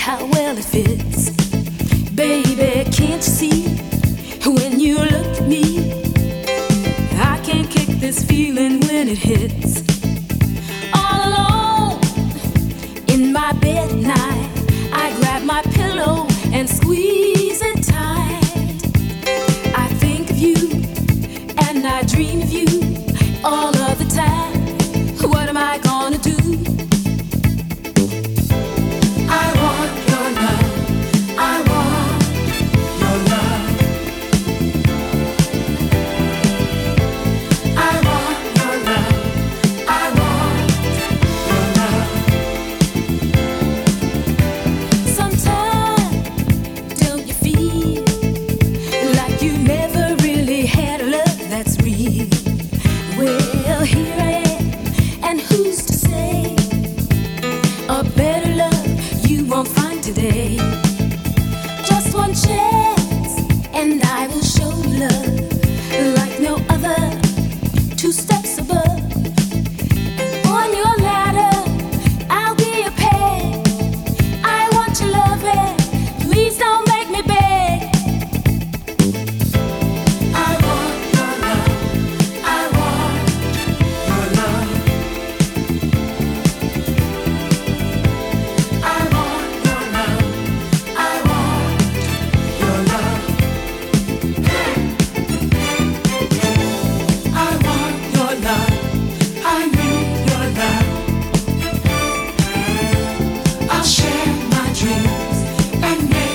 how well it fits. Baby, can't you see? Yeah.